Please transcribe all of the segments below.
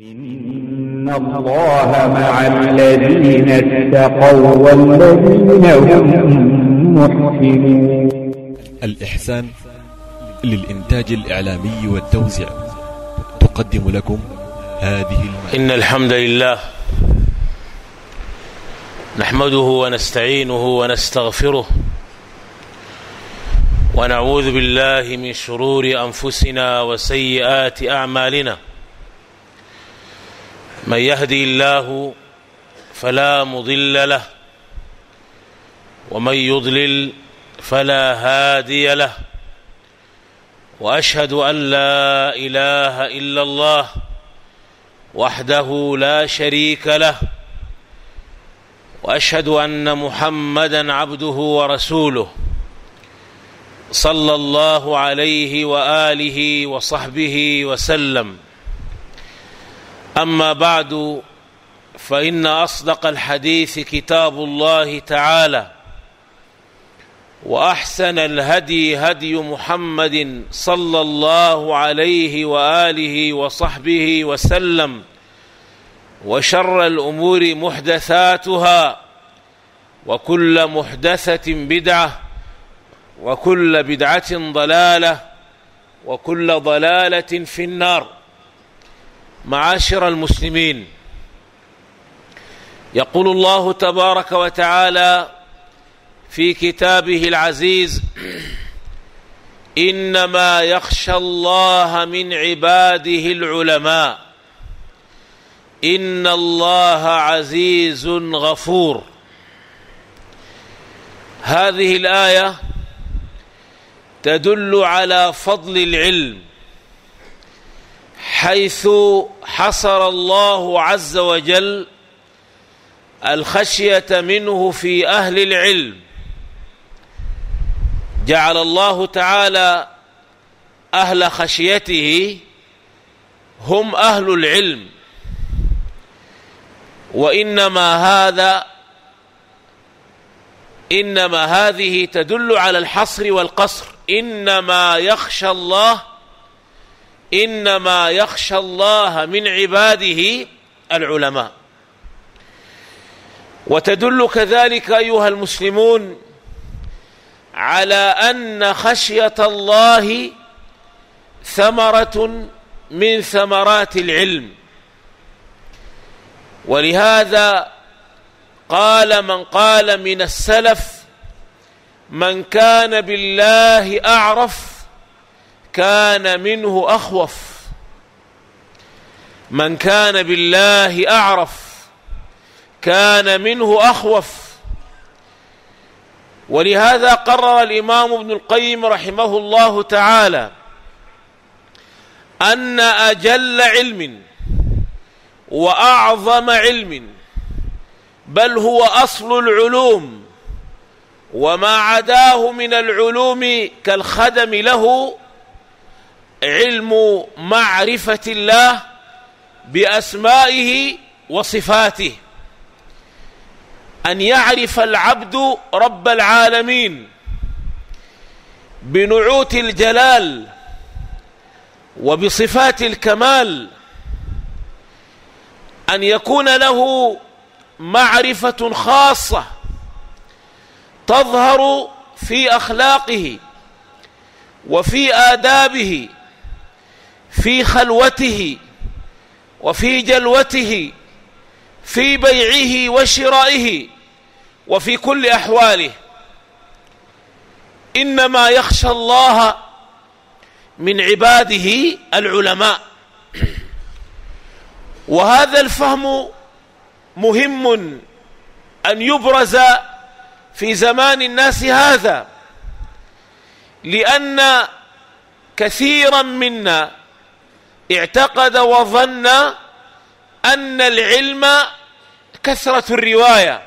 إن الله مع الذين اتقوا والذين هم محسنون الإحسان للإنتاج الإعلامي والتوزيع. تقدم لكم هذه المادة إن الحمد لله نحمده ونستعينه ونستغفره ونعوذ بالله من شرور أنفسنا وسيئات أعمالنا. من يهدي الله فلا مضل له ومن يضلل فلا هادي له. وأشهد أن لا إله إلا الله وحده لا شريك له وأشهد أن محمدا عبده ورسوله صلى الله عليه وآله وصحبه وسلم. أما بعد فإن أصدق الحديث كتاب الله تعالى وأحسن الهدي هدي محمد صلى الله عليه وآله وصحبه وسلم وشر الأمور محدثاتها وكل محدثة بدعة وكل بدعة ضلالة وكل ضلالة في النار. معاشر المسلمين. يقول الله تبارك وتعالى في كتابه العزيز إنما يخشى الله من عباده العلماء. إن الله عزيز غفور. هذه الآية تدل على فضل العلم. حيث حصر الله عز وجل الخشية منه في أهل العلم. جعل الله تعالى أهل خشيته هم أهل العلم. وإنما هذا إنما هذه تدل على الحصر والقصر. إنما يخشى الله إنما يخشى الله من عباده العلماء. وتدل كذلك أيها المسلمون على أن خشية الله ثمرة من ثمرات العلم. ولهذا قال من قال من السلف من كان بالله أعرف كان منه أخوف. من كان بالله أعرف كان منه أخوف. ولهذا قرر الإمام ابن القيم رحمه الله تعالى أن أجل علم وأعظم علم بل هو أصل العلوم وما عداه من العلوم كالخدم له علم معرفة الله بأسمائه وصفاته. أن يعرف العبد رب العالمين بنعوت الجلال وبصفات الكمال. أن يكون له معرفة خاصة تظهر في أخلاقه وفي آدابه في خلوته وفي جلوته في بيعه وشرائه وفي كل أحواله. إنما يخشى الله من عباده العلماء. وهذا الفهم مهم أن يبرز في زمان الناس هذا لأن كثيرا منا اعتقد وظن أن العلم كثرة الرواية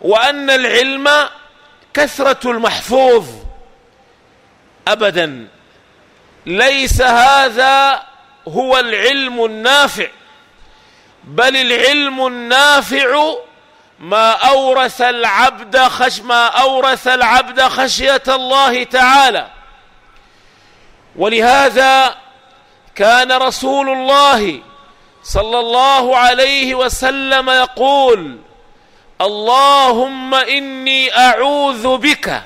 وأن العلم كثرة المحفوظ. ابدا ليس هذا هو العلم النافع بل العلم النافع ما أورث العبد خش ما أورث العبد خشية الله تعالى. ولهذا كان رسول الله صلى الله عليه وسلم يقول اللهم إني أعوذ بك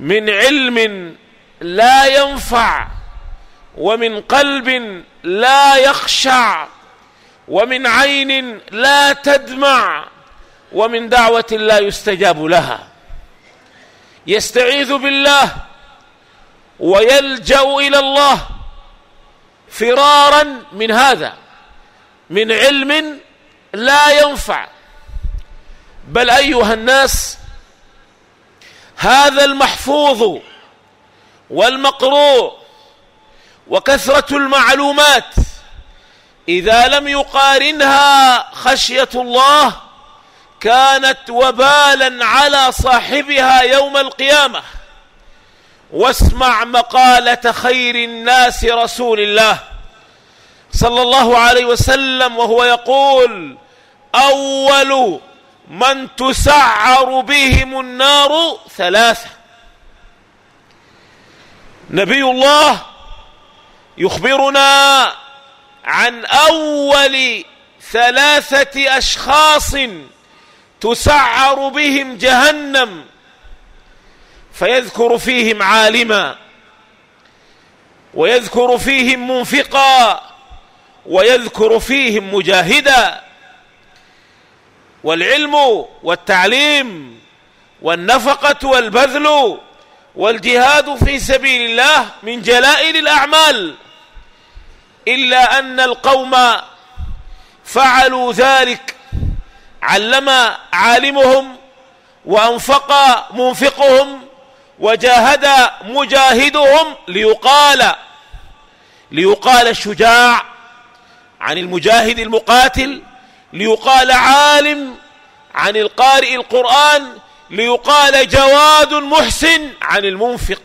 من علم لا ينفع ومن قلب لا يخشع ومن عين لا تدمع ومن دعوة لا يستجاب لها. يستعيذ بالله ويلجأ إلى الله فرارا من هذا من علم لا ينفع. بل أيها الناس هذا المحفوظ والمقروء وكثرة المعلومات إذا لم يقارنها خشية الله كانت وبالا على صاحبها يوم القيامة. واسمع مقالة خير الناس رسول الله صلى الله عليه وسلم وهو يقول أول من تسعر بهم النار ثلاثة. نبي الله يخبرنا عن أول ثلاثة أشخاص تسعر بهم جهنم. فيذكر فيهم عالما ويذكر فيهم منفقا ويذكر فيهم مجاهدا والعلم والتعليم والنفقة والبذل والجهاد في سبيل الله من جلائل الأعمال إلا أن القوم فعلوا ذلك علم عالمهم وأنفق منفقهم وجاهد مجاهدهم ليقال ليقال الشجاع عن المجاهد المقاتل ليقال عالم عن القارئ القرآن ليقال جواد محسن عن المنفق.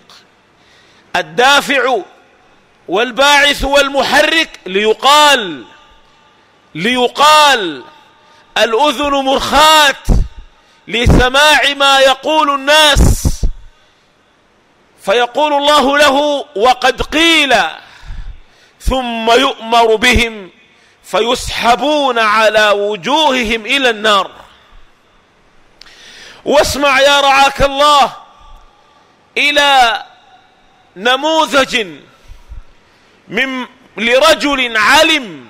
الدافع والباعث والمحرك ليقال ليقال الأذن مرخات لسماع ما يقول الناس. فيقول الله له وقد قيل ثم يؤمر بهم فيسحبون على وجوههم إلى النار. واسمع يا رعاك الله إلى نموذج من لرجل علم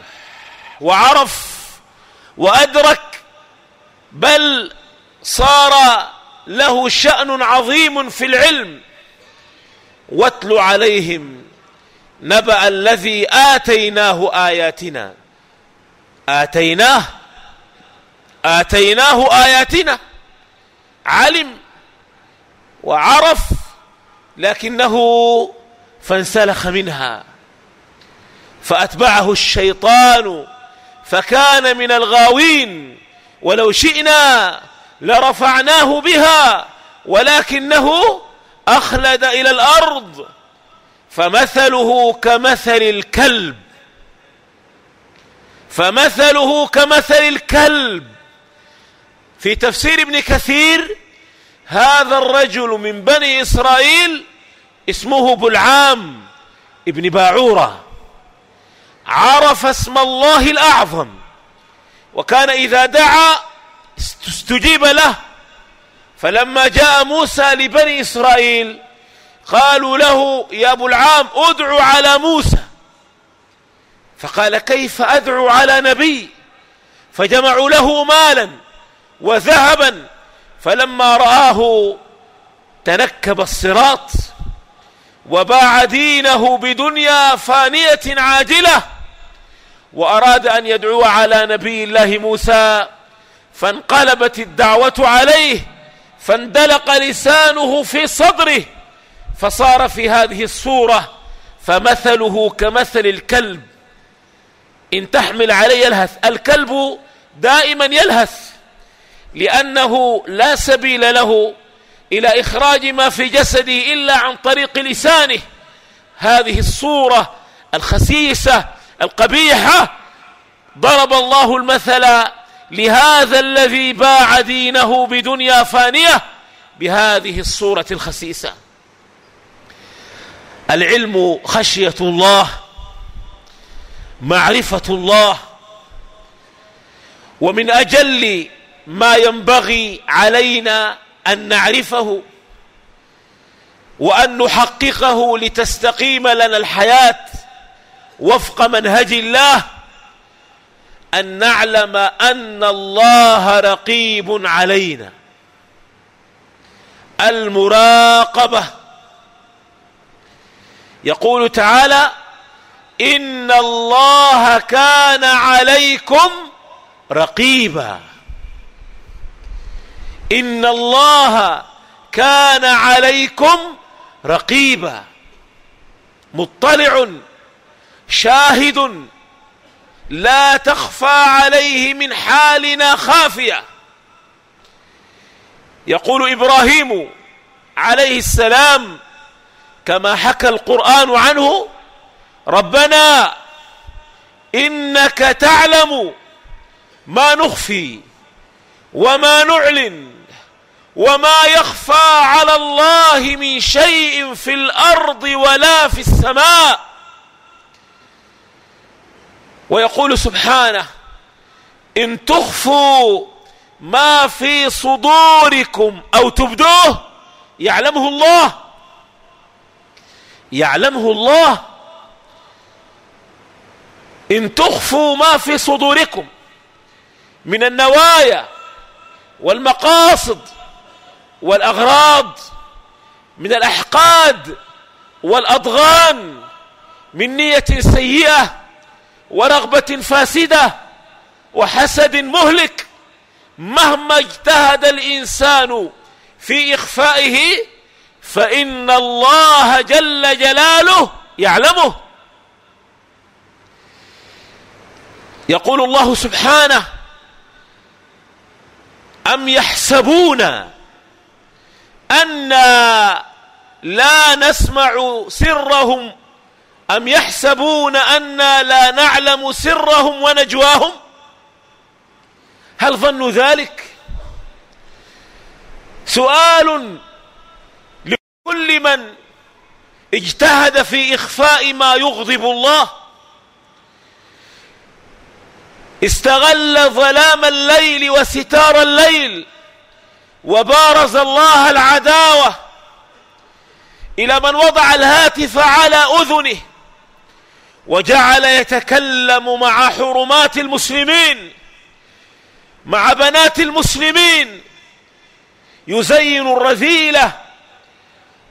وعرف وأدرك بل صار له شأن عظيم في العلم. واتل عليهم نبأ الذي آتيناه آياتنا. آتيناه آتيناه آياتنا. علم وعرف لكنه فانسلخ منها. فأتبعه الشيطان فكان من الغاوين. ولو شئنا لرفعناه بها ولكنه أخلد إلى الأرض فمثله كمثل الكلب. فمثله كمثل الكلب. في تفسير ابن كثير هذا الرجل من بني إسرائيل اسمه بلعام ابن باعورة. عرف اسم الله الأعظم وكان إذا دعا استجيب له. فلما جاء موسى لبني إسرائيل قالوا له يا أبو العام ادعو على موسى. فقال كيف أدعو على نبي؟ فجمعوا له مالا وذهبا فلما رآه تنكب الصراط وباع دينه بدنيا فانية عاجلة وأراد أن يدعو على نبي الله موسى فانقلبت الدعوة عليه فاندلق لسانه في صدره فصار في هذه الصورة فمثله كمثل الكلب. إن تحمل عليه يلهث الكلب دائما يلهث لأنه لا سبيل له إلى إخراج ما في جسده إلا عن طريق لسانه. هذه الصورة الخسيسة القبيحة ضرب الله المثل لهذا الذي باع دينه بدنيا فانية بهذه الصورة الخسيسة. العلم خشية الله معرفة الله ومن أجل ما ينبغي علينا أن نعرفه وأن نحققه لتستقيم لنا الحياة وفق منهج الله أن نعلم أن الله رقيب علينا. المراقبة. يقول تعالى إن الله كان عليكم رقيبا. إن الله كان عليكم رقيبا. مطلع شاهد لا تخفى عليه من حالنا خافية. يقول إبراهيم عليه السلام كما حكى القرآن عنه ربنا إنك تعلم ما نخفي وما نعلن وما يخفى على الله من شيء في الأرض ولا في السماء. ويقول سبحانه إن تخفوا ما في صدوركم أو تبدوه يعلمه الله. يعلمه الله. إن تخفوا ما في صدوركم من النوايا والمقاصد والأغراض من الأحقاد والأضغان من نية سيئة ورغبة فاسدة وحسد مهلك مهما اجتهد الإنسان في إخفائه فإن الله جل جلاله يعلمه. يقول الله سبحانه أم يحسبون أنا لا نسمع سرهم أم يحسبون أنا لا نعلم سرهم ونجواهم؟ هل ظنوا ذلك؟ سؤال لكل من اجتهد في إخفاء ما يغضب الله. استغل ظلام الليل وستار الليل وبارز الله العداوة إلى من وضع الهاتف على أذنه. وجعل يتكلم مع حرمات المسلمين مع بنات المسلمين. يزين الرذيلة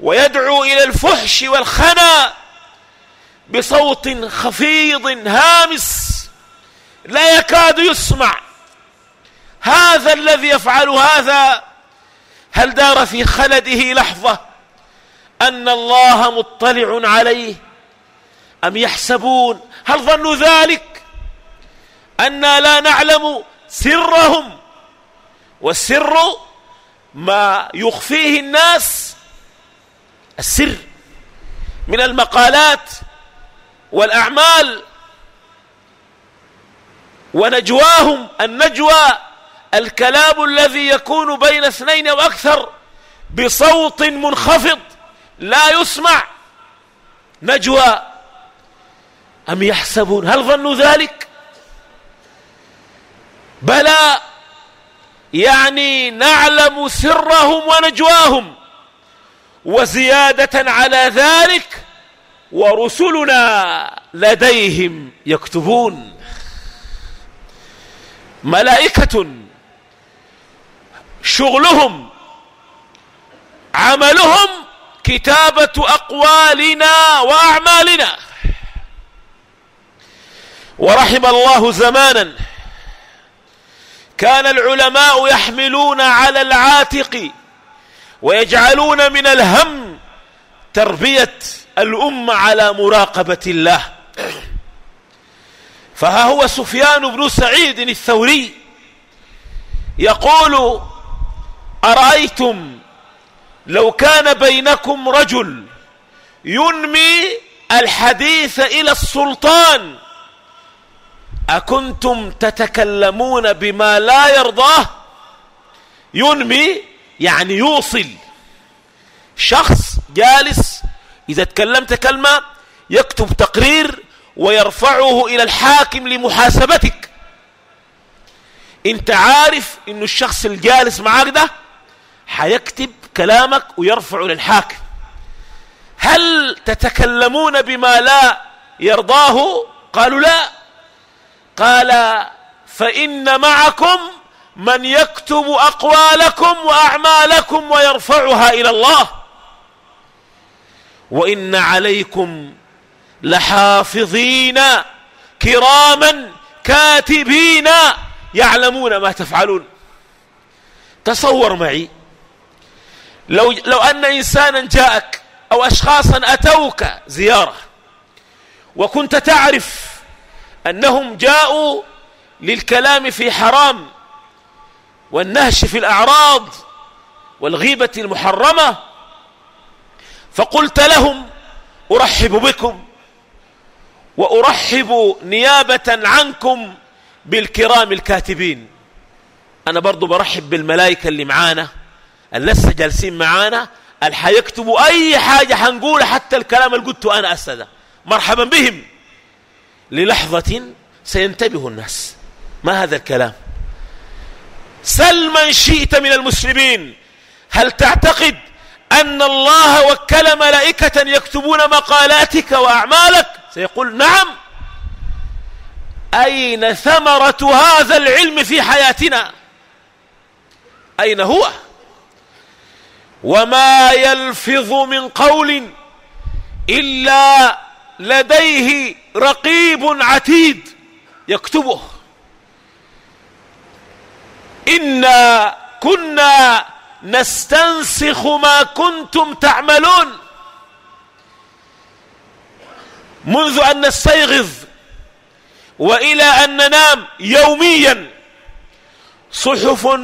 ويدعو إلى الفحش والخنا بصوت خفيض هامس لا يكاد يسمع. هذا الذي يفعل هذا هل دار في خلده لحظة أن الله مطلع عليه؟ أم يحسبون؟ هل ظنوا ذلك؟ أنا لا نعلم سرهم والسر ما يخفيه الناس السر من المقالات والأعمال ونجواهم النجوى الكلام الذي يكون بين اثنين وأكثر بصوت منخفض لا يسمع نجوى. أم يحسبون؟ هل ظنوا ذلك؟ بلى يعني نعلم سرهم ونجواهم وزيادة على ذلك ورسلنا لديهم يكتبون. ملائكة شغلهم عملهم كتابة أقوالنا وأعمالنا. ورحم الله زمانا. كان العلماء يحملون على العاتق ويجعلون من الهم تربية الأمة على مراقبة الله. فها هو سفيان بن سعيد الثوري يقول أرأيتم لو كان بينكم رجل ينمي الحديث إلى السلطان أكنتم تتكلمون بما لا يرضاه؟ ينمي يعني يوصل. شخص جالس إذا تكلمت كلمة يكتب تقرير ويرفعه إلى الحاكم لمحاسبتك. أنت عارف إنه الشخص الجالس معاك ده حيكتب كلامك ويرفعه للحاكم هل تتكلمون بما لا يرضاه؟ قالوا لا. قال فإن معكم من يكتب أقوالكم وأعمالكم ويرفعها إلى الله. وإن عليكم لحافظين كراما كاتبين يعلمون ما تفعلون. تصور معي لو, لو أن إنسانا جاءك أو أشخاصا أتوك زيارة وكنت تعرف أنهم جاءوا للكلام في حرام والنهش في الأعراض والغيبة المحرمة فقلت لهم أرحب بكم وأرحب نيابة عنكم بالكرام الكاتبين. أنا برضو برحب بالملائكة اللي معانا اللي لسه جالسين معانا اللي حيكتبوا أي حاجة حنقول حتى الكلام اللي قلته أنا أسدا مرحبا بهم. للحظة سينتبه الناس. ما هذا الكلام؟ سل من شئت من المسلمين. هل تعتقد أن الله وكل ملائكة يكتبون مقالاتك وأعمالك؟ سيقول نعم. أين ثمرة هذا العلم في حياتنا؟ أين هو؟ وما يلفظ من قول إلا لديه رقيب عتيد يكتبه. إنا كنا نستنسخ ما كنتم تعملون. منذ أن نستيغظ وإلى أن ننام يوميا صحف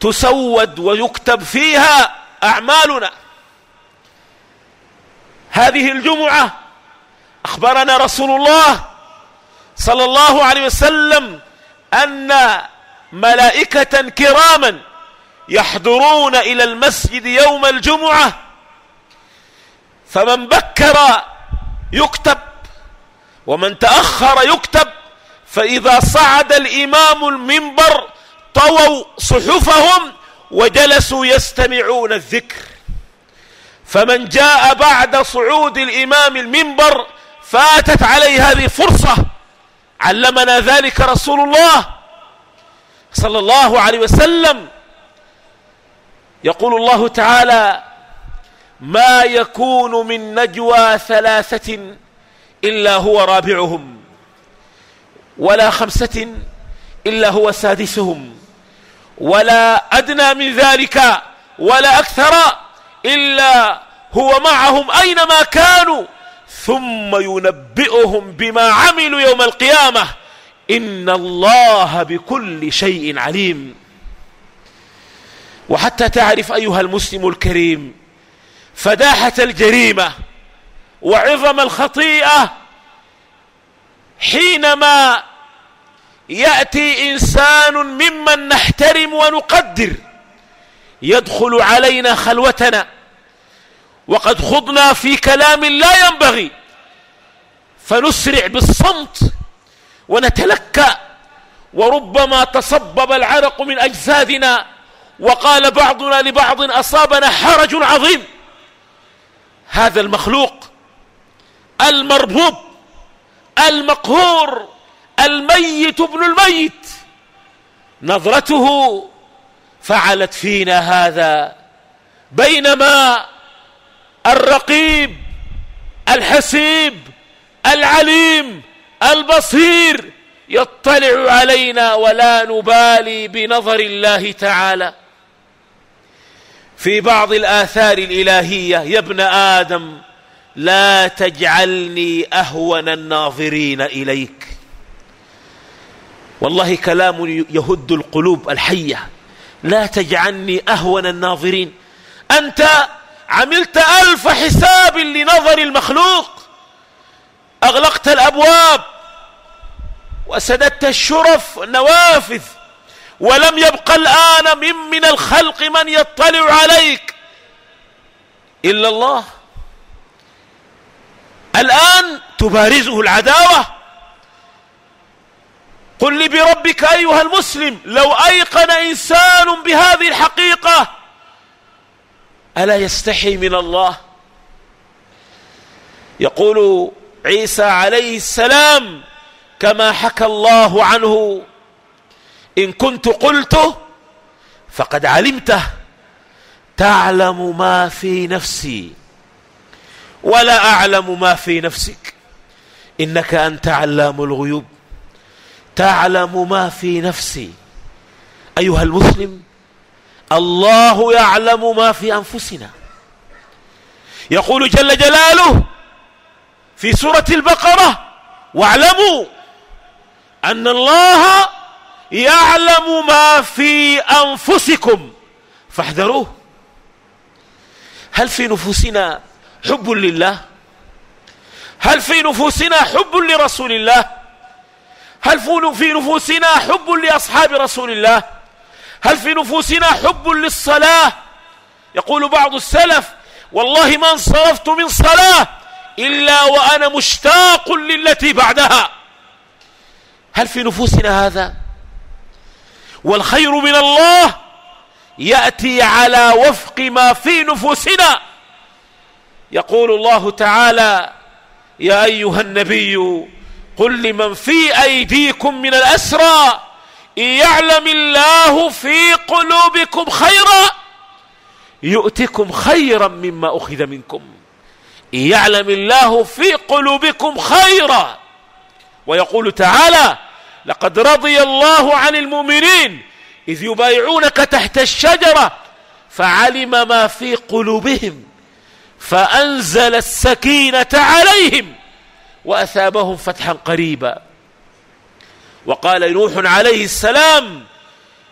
تسود ويكتب فيها أعمالنا. هذه الجمعة أخبرنا رسول الله صلى الله عليه وسلم أن ملائكة كراما يحضرون إلى المسجد يوم الجمعة فمن بكر يكتب ومن تأخر يكتب فإذا صعد الإمام المنبر طووا صحفهم وجلسوا يستمعون الذكر. فمن جاء بعد صعود الإمام المنبر فاتت عليه هذه فرصة. علمنا ذلك رسول الله صلى الله عليه وسلم. يقول الله تعالى ما يكون من نجوى ثلاثة إلا هو رابعهم ولا خمسة إلا هو سادسهم ولا أدنى من ذلك ولا أكثر إلا هو معهم أينما كانوا ثم ينبئهم بما عملوا يوم القيامة. إن الله بكل شيء عليم. وحتى تعرف أيها المسلم الكريم فداحة الجريمة وعظم الخطيئة حينما يأتي إنسان ممن نحترم ونقدر يدخل علينا خلوتنا. وقد خضنا في كلام لا ينبغي. فنسرع بالصمت ونتلكأ. وربما تصبب العرق من أجسادنا. وقال بعضنا لبعض أصابنا حرج عظيم. هذا المخلوق المربوب المقهور الميت ابن الميت. نظرته فعلت فينا هذا. بينما الرقيب الحسيب العليم البصير يطلع علينا ولا نبالي بنظر الله تعالى. في بعض الآثار الإلهية يا ابن آدم لا تجعلني أهون الناظرين إليك. والله كلام يهد القلوب الحية. لا تجعلني أهون الناظرين. أنت عملت ألف حساب لنظر المخلوق. أغلقت الأبواب. وسددت الشرف النوافذ ولم يبق الآن من, من الخلق من يطلع عليك. إلا الله. الآن تبارزه العداوة. قل لي بربك أيها المسلم لو أيقن إنسان بهذه الحقيقة ألا يستحي من الله؟ يقول عيسى عليه السلام كما حكى الله عنه إن كنت قلته فقد علمته تعلم ما في نفسي ولا أعلم ما في نفسك. إنك أنت علام الغيوب تعلم ما في نفسي. أيها المسلم الله يعلم ما في أنفسنا. يقول جل جلاله في سورة البقرة واعلموا أن الله يعلم ما في أنفسكم. فاحذروه. هل في نفوسنا حب لله؟ هل في نفوسنا حب لرسول الله؟ هل في نفوسنا حب لأصحاب رسول الله؟ هل في نفوسنا حب للصلاة؟ يقول بعض السلف والله ما انصرفت من صلاة إلا وأنا مشتاق للتي بعدها. هل في نفوسنا هذا؟ والخير من الله يأتي على وفق ما في نفوسنا. يقول الله تعالى يا أيها النبي قل لمن في أيديكم من الأسرى. يعلم الله في قلوبكم خيرا يؤتكم خيرا مما أخذ منكم. يعلم الله في قلوبكم خيرا. ويقول تعالى لقد رضي الله عن المؤمنين إذ يبايعونك تحت الشجرة فعلم ما في قلوبهم فأنزل السكينة عليهم وأثابهم فتحا قريبا. وقال نوح عليه السلام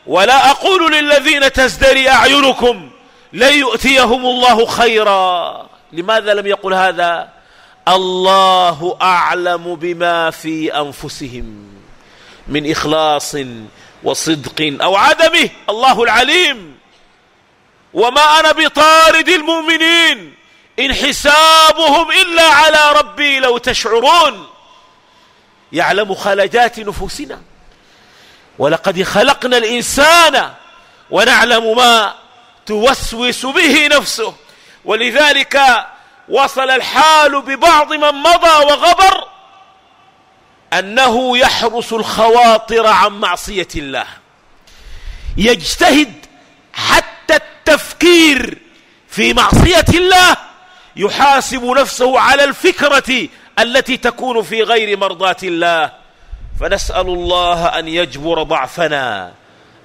ولا أقول للذين تزدري أعينكم لن يؤتيهم الله خيرا. لماذا لم يقل هذا؟ الله أعلم بما في أنفسهم من إخلاص وصدق أو عدمه. الله العليم. وما أنا بطارد المؤمنين إن حسابهم إلا على ربي لو تشعرون. يعلم خلجات نفوسنا. ولقد خلقنا الإنسان ونعلم ما توسوس به نفسه. ولذلك وصل الحال ببعض من مضى وغبر أنه يحرس الخواطر عن معصية الله. يجتهد حتى التفكير في معصية الله يحاسب نفسه على الفكرة التي تكون في غير مرضاة الله. فنسأل الله أن يجبر ضعفنا.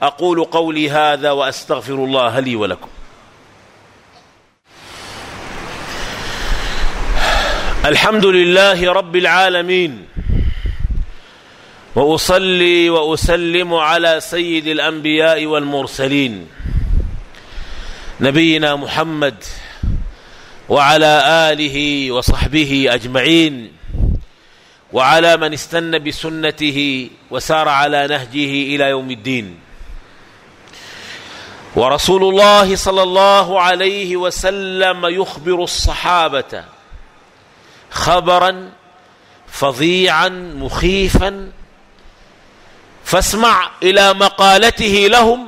أقول قولي هذا وأستغفر الله لي ولكم. الحمد لله رب العالمين. وأصلي وأسلم على سيد الأنبياء والمرسلين. نبينا محمد وعلى آله وصحبه أجمعين وعلى من استنى بسنته وسار على نهجه إلى يوم الدين. ورسول الله صلى الله عليه وسلم يخبر الصحابة خبرا فظيعا مخيفا فاسمع إلى مقالته لهم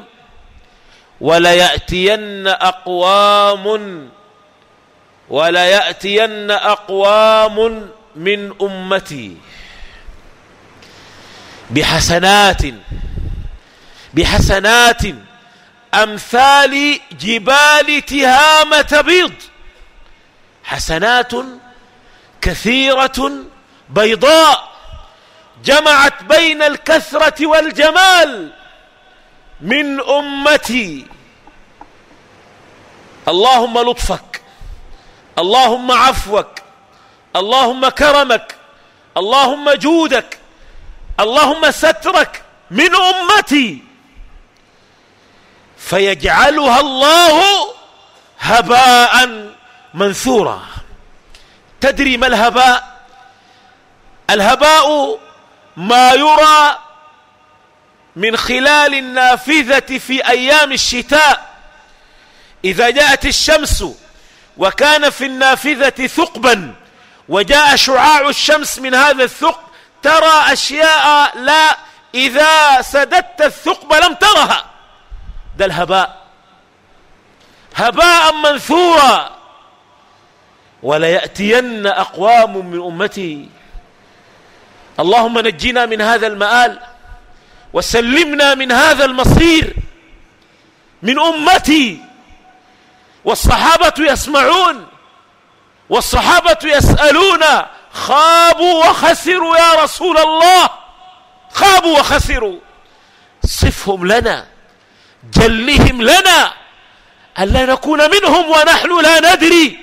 وليأتين أقوام وليأتين أقوام من أمتي بحسنات بحسنات أمثال جبال تهامة بيض حسنات كثيرة بيضاء جمعت بين الكثرة والجمال من أمتي. اللهم لطفك. اللهم عفوك اللهم كرمك اللهم جودك اللهم سترك من أمتي. فيجعلها الله هباء منثورا. تدري ما الهباء؟ الهباء ما يرى من خلال النافذة في أيام الشتاء. إذا جاءت الشمس وكان في النافذة ثقبا. وجاء شعاع الشمس من هذا الثقب ترى أشياء لا إذا سددت الثقب لم ترها. ده الهباء. هباء منثورا. وليأتين أقوام من أمتي. اللهم نجنا من هذا المآل. وسلمنا من هذا المصير. من أمتي. والصحابة يسمعون والصحابة يسألون خابوا وخسروا يا رسول الله. خابوا وخسروا. صفهم لنا جلهم لنا ألا نكون منهم ونحن لا ندري.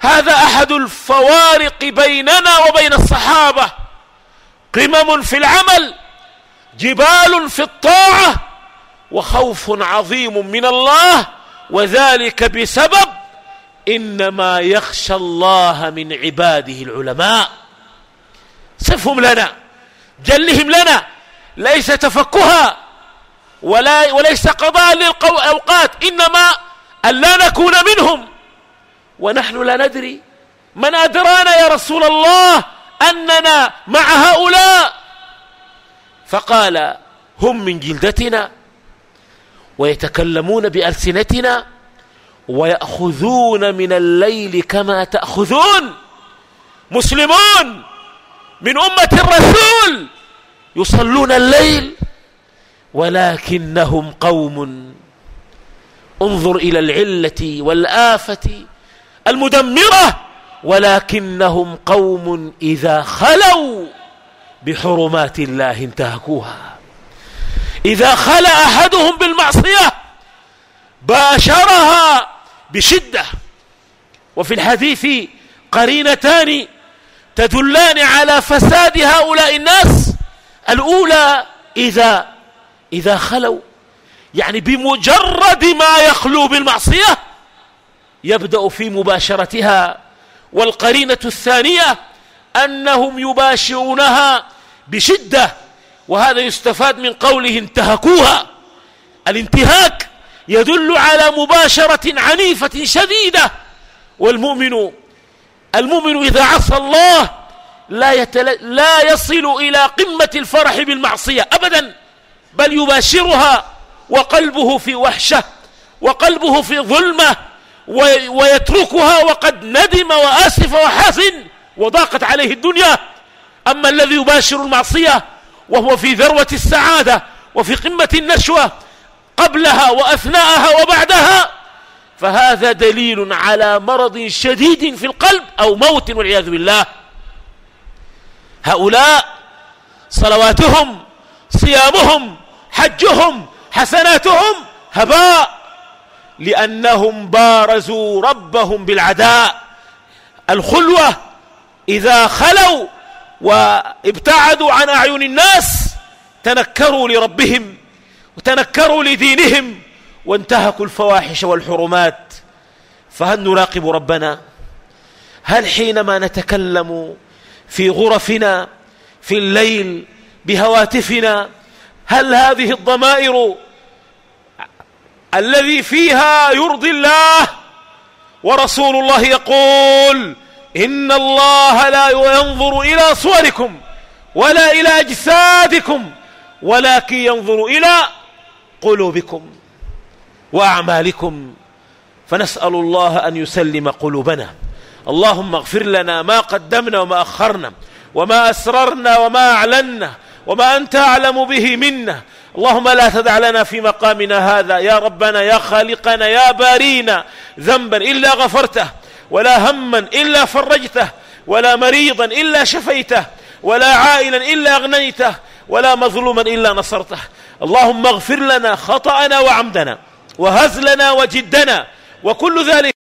هذا أحد الفوارق بيننا وبين الصحابة. قمم في العمل جبال في الطاعة وخوف عظيم من الله. وذلك بسبب إنما يخشى الله من عباده العلماء. صفهم لنا جلهم لنا ليس تفكها ولا وليس قضاء للأوقات إنما أن لا نكون منهم. ونحن لا ندري من أدرانا يا رسول الله أننا مع هؤلاء. فقال هم من جلدتنا. ويتكلمون بألسنتنا ويأخذون من الليل كما تأخذون. مسلمون من أمة الرسول يصلون الليل ولكنهم قوم. انظر إلى العلة والآفة المدمرة ولكنهم قوم إذا خلوا بحرمات الله انتهكوها. إذا خلى أحدهم بالمعصية باشرها بشدة. وفي الحديث قرينتان تدلان على فساد هؤلاء الناس. الأولى إذا إذا خلوا يعني بمجرد ما يخلو بالمعصية يبدأ في مباشرتها. والقرينة الثانية أنهم يباشرونها بشدة. وهذا يستفاد من قوله انتهكوها. الانتهاك يدل على مباشرة عنيفة شديدة. والمؤمن المؤمن إذا عصى الله لا, يتل... لا يصل إلى قمة الفرح بالمعصية أبدا بل يباشرها وقلبه في وحشة وقلبه في ظلمة ويتركها وقد ندم وآسف وحزن وضاقت عليه الدنيا. أما الذي يباشر المعصية وهو في ذروة السعادة وفي قمة النشوة قبلها وأثناءها وبعدها فهذا دليل على مرض شديد في القلب أو موت والعياذ بالله. هؤلاء صلواتهم صيامهم حجهم حسناتهم هباء لأنهم بارزوا ربهم بالعداء. الخلوة إذا خلوا وابتعدوا عن أعين الناس تنكروا لربهم وتنكروا لدينهم وانتهكوا الفواحش والحرمات. فهل نراقب ربنا؟ هل حينما نتكلم في غرفنا في الليل بهواتفنا هل هذه الضمائر الذي فيها يرضي الله ورسول الله يقول إن الله لا ينظر إلى صوركم ولا إلى أجسادكم ولكن ينظر إلى قلوبكم وأعمالكم. فنسأل الله أن يسلم قلوبنا. اللهم اغفر لنا ما قدمنا وما أخرنا وما أسررنا وما أعلنا وما أنت أعلم به منا. اللهم لا تدع لنا في مقامنا هذا. يا ربنا يا خالقنا يا بارينا ذنبا إلا غفرته. ولا هما إلا فرجته ولا مريضا إلا شفيته ولا عائلا إلا أغنيته ولا مظلوما إلا نصرته. اللهم اغفر لنا خطأنا وعمدنا وهزلنا وجدنا وكل ذلك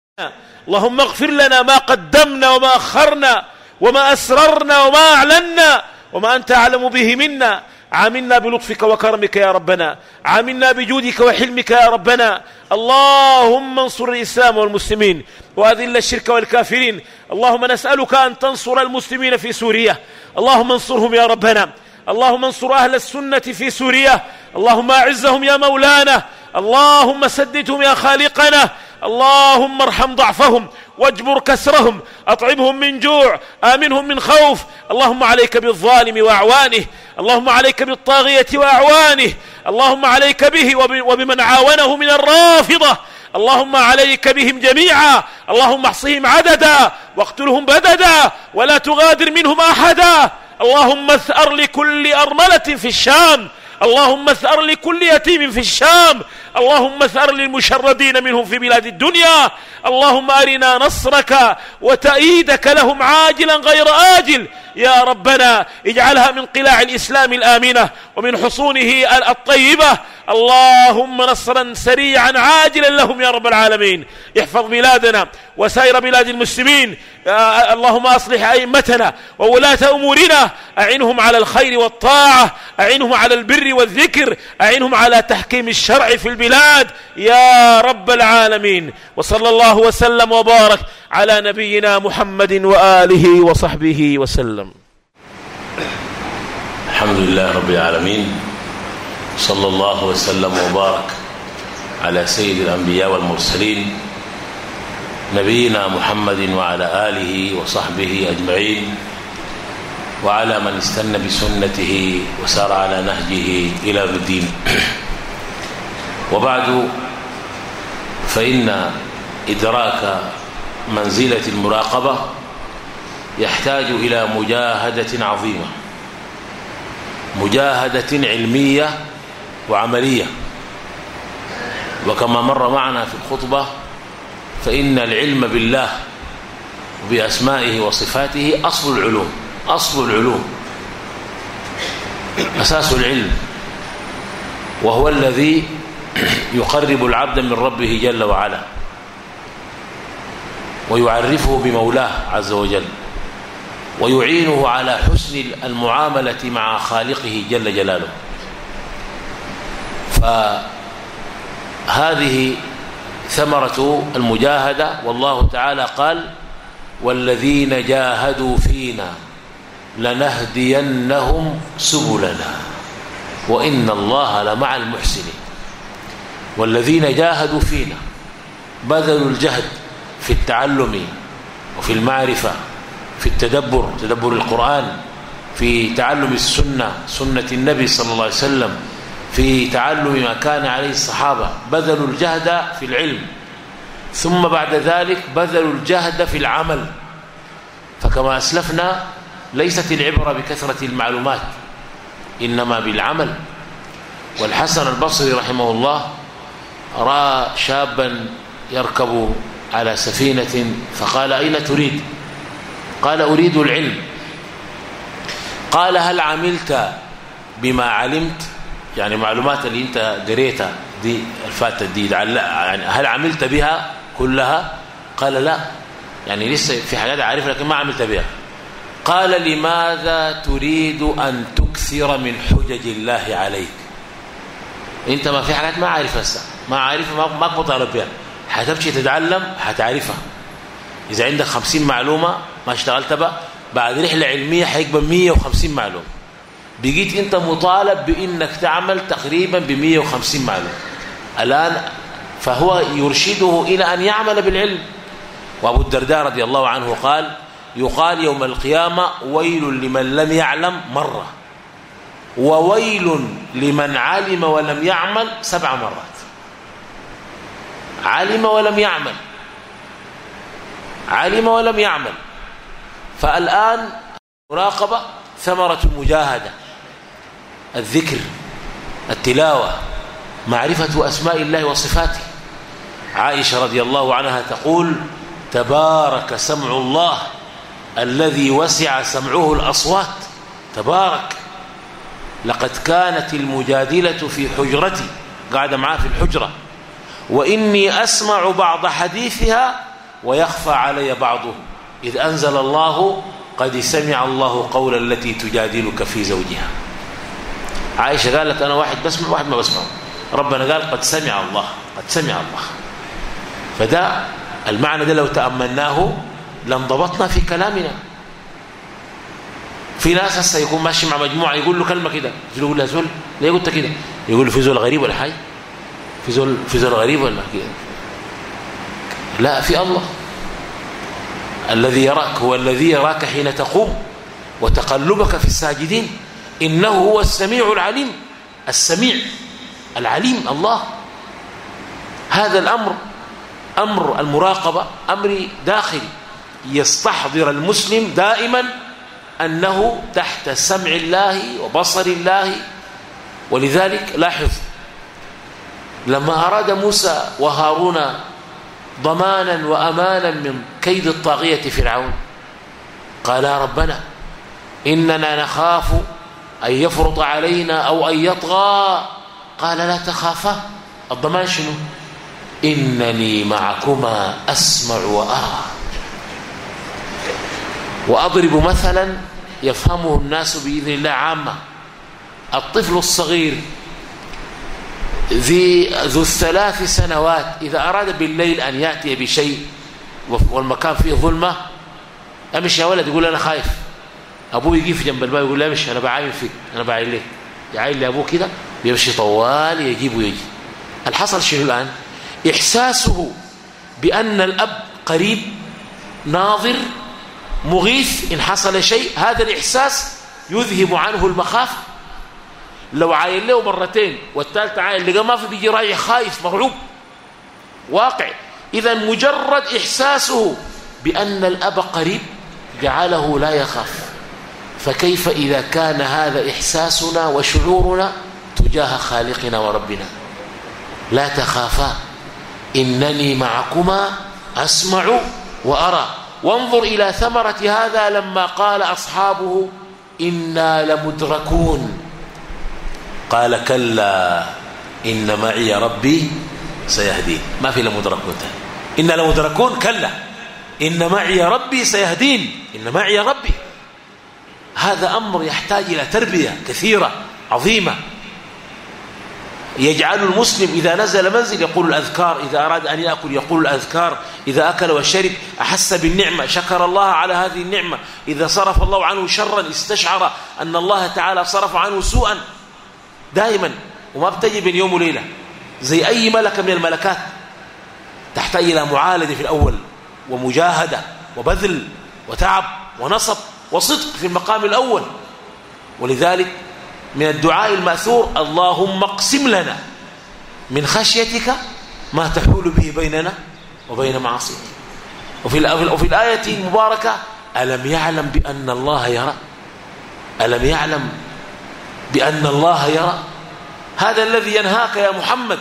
اللهم اغفر لنا ما قدمنا وما أخرنا وما أسررنا وما أعلنا وما أنت أعلم به منا. عاملنا بلطفك وكرمك يا ربنا. عاملنا بجودك وحلمك يا ربنا. اللهم انصر الإسلام والمسلمين وأذل الشرك والكافرين. اللهم نسألك أن تنصر المسلمين في سوريا. اللهم انصرهم يا ربنا. اللهم انصر أهل السنة في سوريا. اللهم أعزهم يا مولانا. اللهم سددهم يا خالقنا. اللهم ارحم ضعفهم. واجبر كسرهم أطعمهم من جوع آمنهم من خوف. اللهم عليك بالظالم وأعوانه اللهم عليك بالطاغية وأعوانه اللهم عليك به وبمن عاونه من الرافضة. اللهم عليك بهم جميعا. اللهم احصهم عددا واقتلهم بددا ولا تغادر منهم أحدا. اللهم اثأر لكل أرملة في الشام. اللهم اثأر لكل يتيم في الشام. اللهم اثأر للمشردين منهم في بلاد الدنيا. اللهم أرنا نصرك وتأييدك لهم عاجلا غير آجل. يا ربنا اجعلها من قلاع الإسلام الآمنة ومن حصونه الطيبة. اللهم نصرا سريعا عاجلا لهم يا رب العالمين. احفظ بلادنا وسائر بلاد المسلمين. اللهم أصلح أئمتنا وولاة أمورنا. أعنهم على الخير والطاعة أعنهم على البر والذكر أعنهم على تحكيم الشرع في البلاد يا رب العالمين. وصلى الله وسلم وبارك على نبينا محمد وآله وصحبه وسلم. الحمد لله رب العالمين. صلى الله وسلم وبارك على سيد الأنبياء والمرسلين نبينا محمد وعلى آله وصحبه أجمعين وعلى من استنى بسنته وسار على نهجه إلى الدين. وبعد فإن إدراك منزلة المراقبة يحتاج إلى مجاهدة عظيمة مجاهدة علمية وعملية. وكما مر معنا في الخطبة فإن العلم بالله وبأسمائه وصفاته أصل العلوم أصل العلوم أساس العلم. وهو الذي يقرب العبد من ربه جل وعلا ويعرفه بمولاه عز وجل ويعينه على حسن المعاملة مع خالقه جل جلاله. فهذه ثمرة المجاهدة والله تعالى قال والذين جاهدوا فينا لنهدينهم سبلنا وإن الله لمع المحسنين. والذين جاهدوا فينا. بذلوا الجهد في التعلم وفي المعرفة في التدبر تدبر القرآن في تعلم السنة سنة النبي صلى الله عليه وسلم في تعلم ما كان عليه الصحابة. بذلوا الجهد في العلم. ثم بعد ذلك بذلوا الجهد في العمل. فكما أسلفنا ليست العبرة بكثرة المعلومات إنما بالعمل. والحسن البصري رحمه الله رأى شابا يركب على سفينة فقال أين تريد؟ قال أريد العلم. قال هل عملت بما علمت؟ يعني معلومات اللي أنت قريتها دي الفاتة دي يعني هل عملت بها كلها؟ قال لا. يعني لسه في حاجات عارف لكن ما عملت بها. قال لماذا تريد أن تكثر من حجج الله عليك؟ أنت ما في حاجات ما عارفها هسه. ما عارفها ما مطالب بها حتمشي تتعلم حتعرفها إذا عندك خمسين معلومة ما اشتغلت بها بعد رحلة علمية حيقبل مية وخمسين معلومة. بقيت أنت مطالب بإنك تعمل تقريبا ب 150 معلومة. الآن فهو يرشده إلى أن يعمل بالعلم. وأبو الدرداء رضي الله عنه قال يقال يوم القيامة ويل لمن لم يعلم مرة. وويل لمن علم ولم يعمل سبع مرات. علم ولم يعمل. علم ولم يعمل. فالآن مراقبة ثمرة المجاهدة الذكر التلاوة معرفة أسماء الله وصفاته. عائشة رضي الله عنها تقول تبارك سمع الله الذي وسع سمعه الأصوات. تبارك. لقد كانت المجادلة في حجرتي. قاعدة معاه في الحجرة. وإني أسمع بعض حديثها ويخفى علي بعضه. إذ أنزل الله قد سمع الله قول التي تجادلك في زوجها. عائشة قالت أنا واحد بسمع واحد ما بسمع. ربنا قال قد سمع الله قد سمع الله. فده المعنى ده لو تأملناه لانضبطنا في كلامنا. في ناس هسه يكون ماشي مع مجموعة يقول له كلمة كده. يقول له زول؟ ليه قلت كده؟ يقول له في زول غريب ولا حي في زول في زول غريب ولا كده لا في الله. الذي يراك هو الذي يراك حين تقوم وتقلبك في الساجدين. إنه هو السميع العليم. السميع العليم الله. هذا الأمر أمر المراقبة أمر داخلي. يستحضر المسلم دائما أنه تحت سمع الله وبصر الله. ولذلك لاحظ لما أراد موسى وهارون ضمانا وأمانا من كيد الطاغية فرعون قال ربنا إننا نخاف أن يفرط علينا أو أن يطغى. قال لا تخافا. الضمان شنو؟ إنني معكما أسمع وأرى. وأضرب مثلا يفهمه الناس بإذن الله عامة. الطفل الصغير ذي ذو الثلاث سنوات إذا أراد بالليل أن يأتي بشيء والمكان فيه ظلمة أمشي يا ولد يقول أنا خايف. أبوه يجي في جنب الباب يقول لا أمشي أنا بعاين فيك أنا بعاين ليه يعاين لأبوه كده بيمشي طوال يجيب ويجي. الحصل شنو الآن؟ إحساسه بأن الأب قريب ناظر مغيث إن حصل شيء هذا الإحساس يذهب عنه المخافة لو عاين له مرتين والثالثة عاين لقى ما في بيجي رايح خايف مرعوب. واقع. إذا مجرد إحساسه بأن الأب قريب جعله لا يخاف. فكيف إذا كان هذا إحساسنا وشعورنا تجاه خالقنا وربنا؟ لا تخافا. إنني معكما أسمع وأرى. وانظر إلى ثمرة هذا لما قال أصحابه إنا لمدركون. قال كلا إن معي ربي سيهدين. ما في لمدركون إن لمدركون كلا. إن معي ربي سيهدين. إن معي ربي. هذا أمر يحتاج إلى تربية كثيرة عظيمة. يجعل المسلم إذا نزل منزل يقول الأذكار إذا أراد أن يأكل يقول الأذكار. إذا أكل وشرب أحس بالنعمة شكر الله على هذه النعمة. إذا صرف الله عنه شرا استشعر أن الله تعالى صرف عنه سوءا. دائما وما بتجي بين يوم وليلة. زي أي ملكة من الملكات. تحتاج إلى معالجة في الأول ومجاهدة وبذل وتعب ونصب وصدق في المقام الأول. ولذلك من الدعاء المأثور اللهم اقسم لنا من خشيتك ما تحول به بيننا وبين معصيتك. وفي, وفي الآية المباركة ألم يعلم بأن الله يرى؟ ألم يعلم بأن الله يرى. هذا الذي ينهاك يا محمد.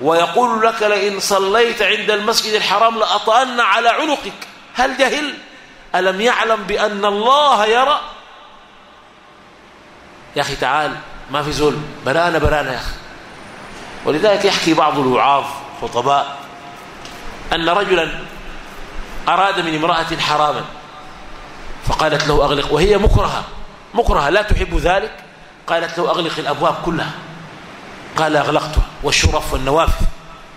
ويقول لك لئن صليت عند المسجد الحرام لأطأن على عنقك. هل جهل؟ ألم يعلم بأن الله يرى؟ يا أخي تعال ما في زول برانا برانا يا أخي. ولذلك يحكي بعض الوعاظ خطباء أن رجلا أراد من امرأة حراما فقالت له أغلق وهي مكرهة. مكرهة لا تحب ذلك؟ قالت له أغلق الأبواب كلها. قال أغلقتها. والشرف والنوافذ.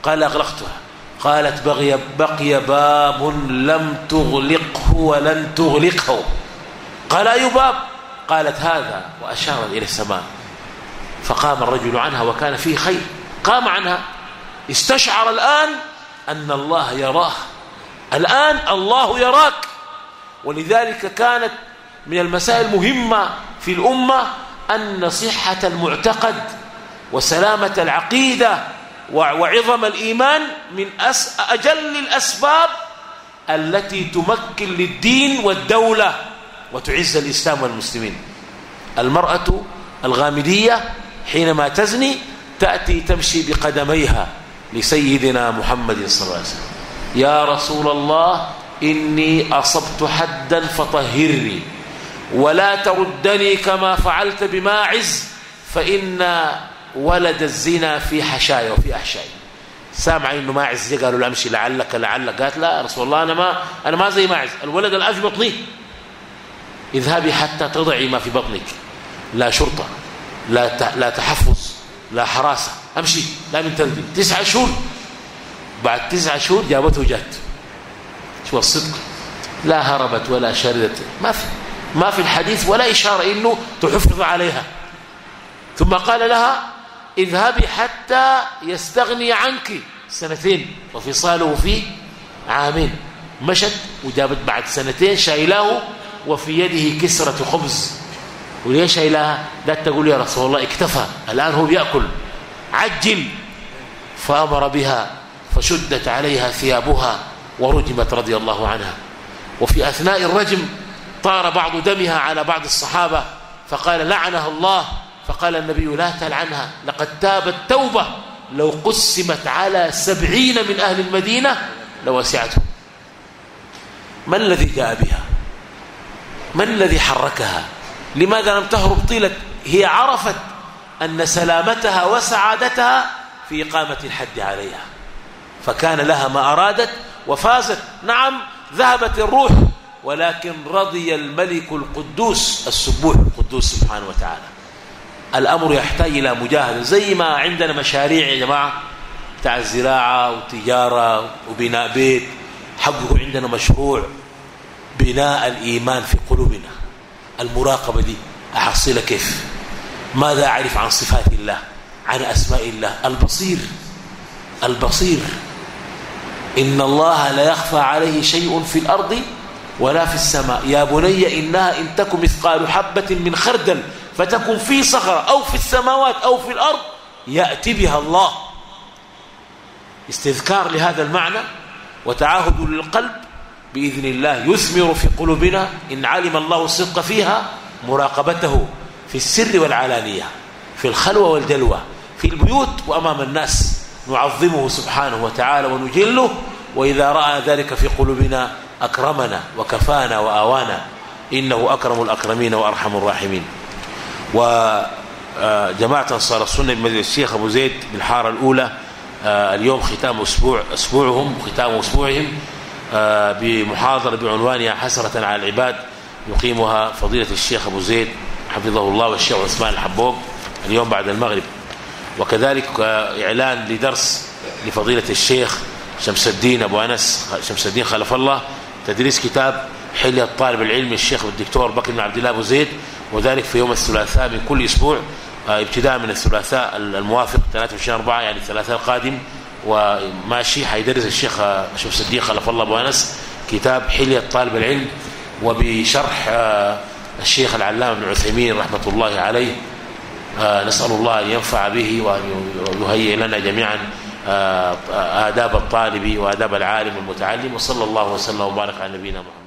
قال أغلقتها. قالت بقي, بقي باب لم تغلقه ولن تغلقه. قال أي باب؟ قالت هذا. وأشارت إلى السماء. فقام الرجل عنها وكان فيه خير. قام عنها. استشعر الآن أن الله يراه. الآن الله يراك. ولذلك كانت من المسائل المهمة في الأمة أن صحة المعتقد وسلامة العقيدة وعظم الإيمان من أجل الأسباب التي تمكن للدين والدولة وتعز الإسلام والمسلمين. المرأة الغامدية حينما تزني تأتي تمشي بقدميها لسيدنا محمد صلى الله عليه وسلم. يا رسول الله إني أصبت حدا فطهرني. ولا تردني كما فعلت بماعز فإن ولد الزنا في حشاي وفي أحشاي سامع إنه ماعز قالوا له أمشي لعلك لعلك. قالت لا رسول الله أنا ما أنا ما زي ماعز الولد الان في بطني. اذهبي حتى تضعي ما في بطنك. لا شرطة لا لا تحفظ لا حراسة. أمشي لا من تلبي تسعة شهور. بعد تسعة شهور جابته وجات شو الصدق؟ لا هربت ولا شردت. ما في. ما في الحديث ولا إشارة إنه تحفظ عليها. ثم قال لها اذهبي حتى يستغني عنك سنتين وفصاله في عامين. مشت وجابت بعد سنتين شايلاه وفي يده كسرة خبز. وليش شايلاها لا تقول يا رسول الله اكتفى الآن هو بيأكل. عجل. فأمر بها فشدت عليها ثيابها ورجمت رضي الله عنها. وفي أثناء الرجم طار بعض دمها على بعض الصحابة فقال لعنها الله فقال النبي لا تلعنها لقد تابت توبة لو قسمت على سبعين من أهل المدينة لوسعتهم ما الذي جاء بها؟ ما الذي حركها؟ لماذا لم تهرب طيلة؟ هي عرفت أن سلامتها وسعادتها في إقامة الحد عليها فكان لها ما أرادت وفازت. نعم ذهبت الروح ولكن رضي الملك القدوس السبوح القدوس سبحانه وتعالى. الأمر يحتاج إلى مجاهدة. زي ما عندنا مشاريع يا جماعة. بتاع الزراعة والتجارة وبناء بيت. حقه عندنا مشروع بناء الإيمان في قلوبنا. المراقبة دي أحصلها كيف؟ ماذا أعرف عن صفات الله؟ عن أسماء الله؟ البصير. البصير. إن الله لا يخفى عليه شيء في الأرض ولا في السماء. يا بني إنها إن تكن مثقال حبة من خردل فتكن في صخرة أو في السماوات أو في الأرض يأتي بها الله. استذكار لهذا المعنى وتعاهد للقلب بإذن الله يثمر في قلوبنا إن علم الله الصدق فيها مراقبته في السر والعلانية في الخلوة والجلوة في البيوت وأمام الناس. نعظمه سبحانه وتعالى ونجله وإذا رأى ذلك في قلوبنا أكرمنا وكفانا وآوانا إنه أكرم الأكرمين وأرحم الراحمين. وجماعة أنصار السنة بمدينة الشيخ أبو زيد بالحارة الأولى آه، اليوم ختام أسبوع أسبوعهم ختام أسبوعهم آه، بمحاضرة بعنوانها حسرة على العباد يقيمها فضيلة الشيخ أبو زيد حفظه الله والشيخ عثمان الحبوب اليوم بعد المغرب. وكذلك آه، إعلان لدرس لفضيلة الشيخ شمس الدين أبو أنس شمس الدين خلف الله تدريس كتاب حلية طالب العلم الشيخ الدكتور بكر بن عبد الله أبو زيد وذلك في يوم الثلاثاء من كل أسبوع آه، ابتداء من الثلاثاء الموافق 23 4 يعني الثلاثاء القادم. وماشي حيدرس الشيخ آه، شمس الدين خلف الله أبو أنس كتاب حلية طالب العلم وبشرح الشيخ العلامة ابن عثيمين رحمة الله عليه. نسأل الله أن ينفع به وأن يهيئ لنا جميعا. آه، آداب الطالب وآداب العالم المتعلم وصلى الله وسلم وبارك على نبينا محمد.